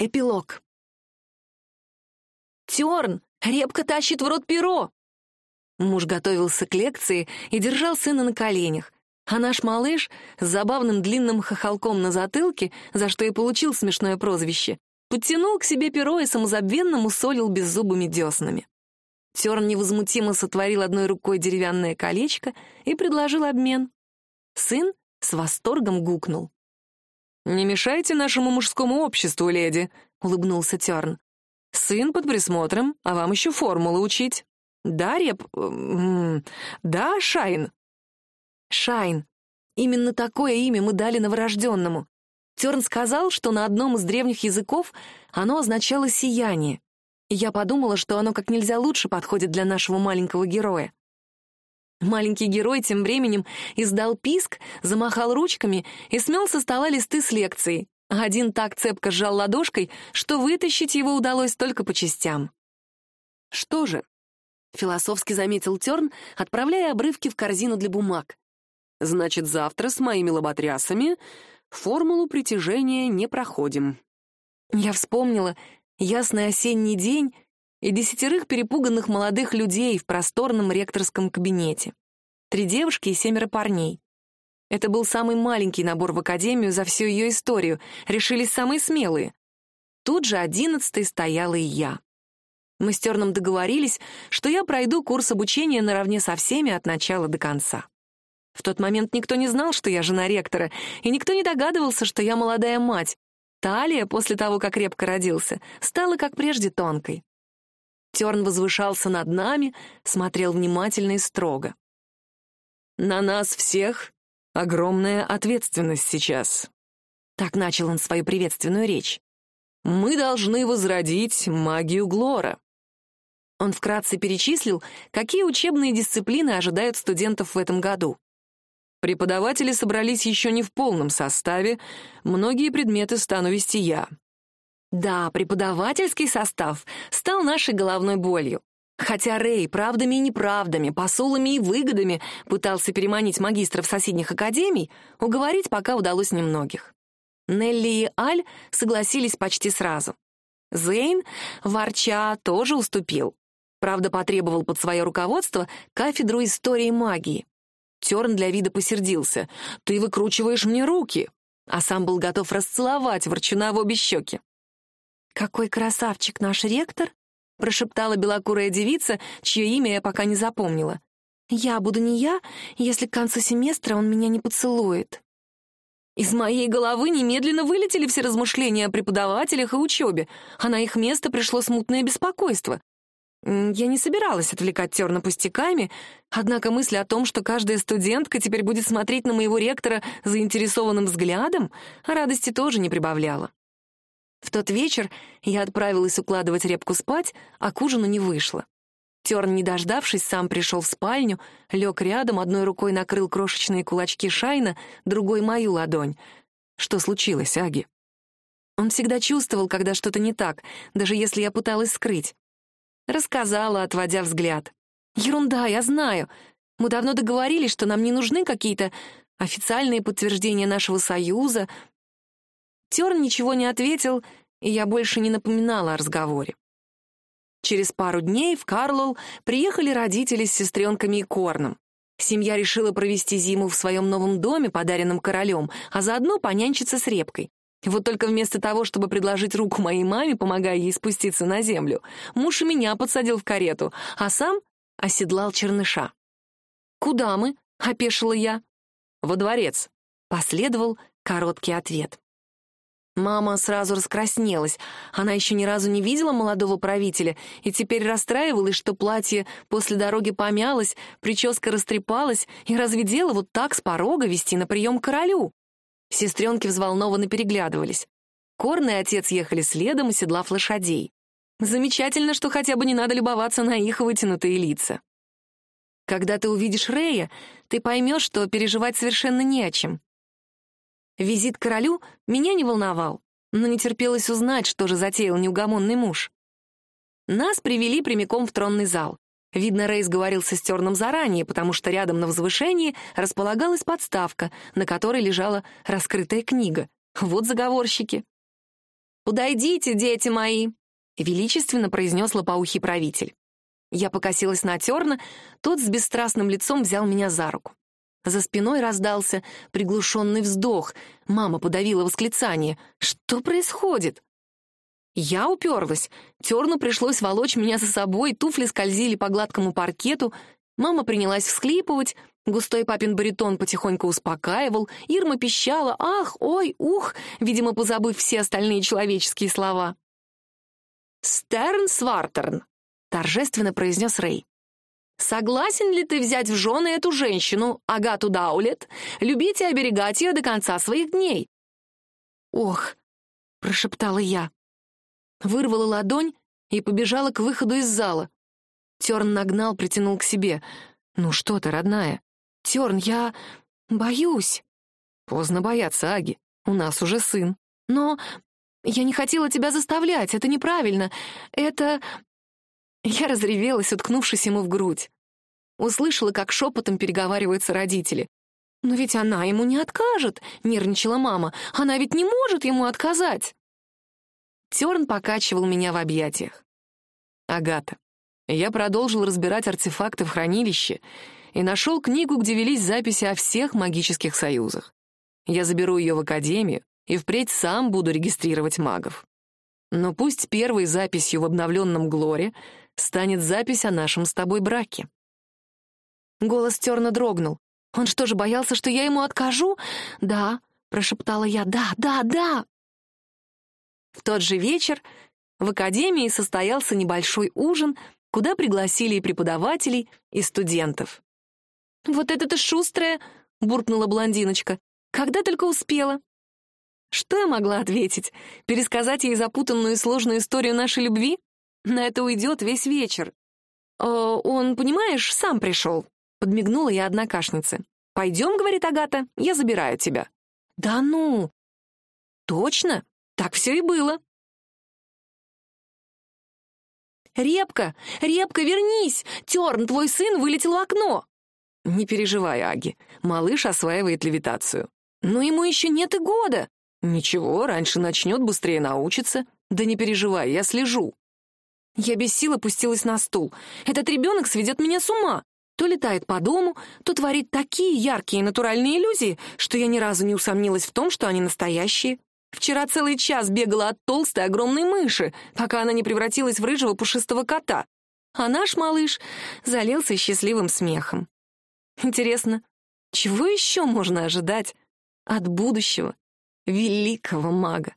Эпилог. «Терн! Репка тащит в рот перо!» Муж готовился к лекции и держал сына на коленях, а наш малыш с забавным длинным хохолком на затылке, за что и получил смешное прозвище, подтянул к себе перо и самозабвенно мусолил беззубыми деснами. Терн невозмутимо сотворил одной рукой деревянное колечко и предложил обмен. Сын с восторгом гукнул. «Не мешайте нашему мужскому обществу, леди», — улыбнулся Терн. «Сын под присмотром, а вам еще формулы учить. Да, Реп... да, Шайн?» «Шайн. Именно такое имя мы дали новорожденному. Терн сказал, что на одном из древних языков оно означало «сияние». Я подумала, что оно как нельзя лучше подходит для нашего маленького героя. Маленький герой тем временем издал писк, замахал ручками и смел со стола листы с лекцией. Один так цепко сжал ладошкой, что вытащить его удалось только по частям. «Что же?» — философски заметил Терн, отправляя обрывки в корзину для бумаг. «Значит, завтра с моими лоботрясами формулу притяжения не проходим». Я вспомнила ясный осенний день и десятерых перепуганных молодых людей в просторном ректорском кабинете. Три девушки и семеро парней. Это был самый маленький набор в академию за всю ее историю, решились самые смелые. Тут же одиннадцатой стояла и я. Мы с Терном договорились, что я пройду курс обучения наравне со всеми от начала до конца. В тот момент никто не знал, что я жена ректора, и никто не догадывался, что я молодая мать. Талия, после того, как крепко родился, стала, как прежде, тонкой. Терн возвышался над нами, смотрел внимательно и строго. «На нас всех огромная ответственность сейчас», — так начал он свою приветственную речь. «Мы должны возродить магию Глора». Он вкратце перечислил, какие учебные дисциплины ожидают студентов в этом году. Преподаватели собрались еще не в полном составе, многие предметы стану вести я. Да, преподавательский состав стал нашей головной болью. Хотя Рэй правдами и неправдами, посулами и выгодами пытался переманить магистров соседних академий, уговорить пока удалось немногих. Нелли и Аль согласились почти сразу. Зейн, ворча, тоже уступил. Правда, потребовал под свое руководство кафедру истории магии. Терн для вида посердился. «Ты выкручиваешь мне руки!» А сам был готов расцеловать ворчуна в обе щеки. «Какой красавчик наш ректор!» — прошептала белокурая девица, чье имя я пока не запомнила. «Я буду не я, если к концу семестра он меня не поцелует». Из моей головы немедленно вылетели все размышления о преподавателях и учебе, а на их место пришло смутное беспокойство. Я не собиралась отвлекать Терна пустяками, однако мысль о том, что каждая студентка теперь будет смотреть на моего ректора заинтересованным взглядом, радости тоже не прибавляла. В тот вечер я отправилась укладывать репку спать, а к ужину не вышла. Терн, не дождавшись, сам пришел в спальню, лег рядом, одной рукой накрыл крошечные кулачки Шайна, другой — мою ладонь. Что случилось, Аги? Он всегда чувствовал, когда что-то не так, даже если я пыталась скрыть. Рассказала, отводя взгляд. «Ерунда, я знаю. Мы давно договорились, что нам не нужны какие-то официальные подтверждения нашего союза, Терн ничего не ответил, и я больше не напоминала о разговоре. Через пару дней в Карлол приехали родители с сестренками и Корном. Семья решила провести зиму в своем новом доме, подаренном королем, а заодно понянчиться с репкой. Вот только вместо того, чтобы предложить руку моей маме, помогая ей спуститься на землю, муж меня подсадил в карету, а сам оседлал черныша. «Куда мы?» — опешила я. «Во дворец», — последовал короткий ответ. Мама сразу раскраснелась. Она еще ни разу не видела молодого правителя и теперь расстраивалась, что платье после дороги помялось, прическа растрепалась, и разве дело вот так с порога вести на прием к королю? Сестренки взволнованно переглядывались. Корн и отец ехали следом, оседлав лошадей. Замечательно, что хотя бы не надо любоваться на их вытянутые лица. Когда ты увидишь Рея, ты поймешь, что переживать совершенно не о чем. Визит к королю меня не волновал, но не терпелось узнать, что же затеял неугомонный муж. Нас привели прямиком в тронный зал. Видно, Рейс говорил со Стерном заранее, потому что рядом на возвышении располагалась подставка, на которой лежала раскрытая книга. Вот заговорщики. «Подойдите, дети мои!» — величественно произнес лопоухий правитель. Я покосилась на Терна, тот с бесстрастным лицом взял меня за руку. За спиной раздался приглушенный вздох. Мама подавила восклицание. «Что происходит?» Я уперлась. Терну пришлось волочь меня за собой, туфли скользили по гладкому паркету. Мама принялась всхлипывать, густой папин баритон потихоньку успокаивал, Ирма пищала «ах», «ой», «ух», видимо, позабыв все остальные человеческие слова. «Стерн Свартерн», — торжественно произнес Рэй. «Согласен ли ты взять в жены эту женщину, Агату Даулет, любить и оберегать ее до конца своих дней?» «Ох», — прошептала я. Вырвала ладонь и побежала к выходу из зала. Терн нагнал, притянул к себе. «Ну что ты, родная?» «Терн, я... боюсь». «Поздно бояться, Аги. У нас уже сын. Но я не хотела тебя заставлять, это неправильно. Это...» Я разревелась, уткнувшись ему в грудь. Услышала, как шепотом переговариваются родители. «Но ведь она ему не откажет», — нервничала мама. «Она ведь не может ему отказать». Терн покачивал меня в объятиях. «Агата, я продолжил разбирать артефакты в хранилище и нашел книгу, где велись записи о всех магических союзах. Я заберу ее в академию и впредь сам буду регистрировать магов. Но пусть первой записью в обновленном Глоре станет запись о нашем с тобой браке». Голос Терна дрогнул. «Он что же, боялся, что я ему откажу?» «Да», — прошептала я, «да, да, да». В тот же вечер в академии состоялся небольшой ужин, куда пригласили и преподавателей, и студентов. «Вот это-то шустрая!» — буркнула блондиночка. «Когда только успела!» Что я могла ответить? Пересказать ей запутанную и сложную историю нашей любви? На это уйдет весь вечер. «О, он, понимаешь, сам пришел», — подмигнула я однокашнице. «Пойдем», — говорит Агата, — «я забираю тебя». «Да ну!» «Точно? Так все и было. «Репка! Репка, вернись! Терн, твой сын вылетел в окно!» «Не переживай, Аги, малыш осваивает левитацию». «Но ему еще нет и года!» «Ничего, раньше начнет, быстрее научится. Да не переживай, я слежу». Я без сил опустилась на стул. Этот ребенок сведет меня с ума. То летает по дому, то творит такие яркие натуральные иллюзии, что я ни разу не усомнилась в том, что они настоящие. Вчера целый час бегала от толстой огромной мыши, пока она не превратилась в рыжего пушистого кота. А наш малыш залился счастливым смехом. Интересно, чего еще можно ожидать от будущего великого мага?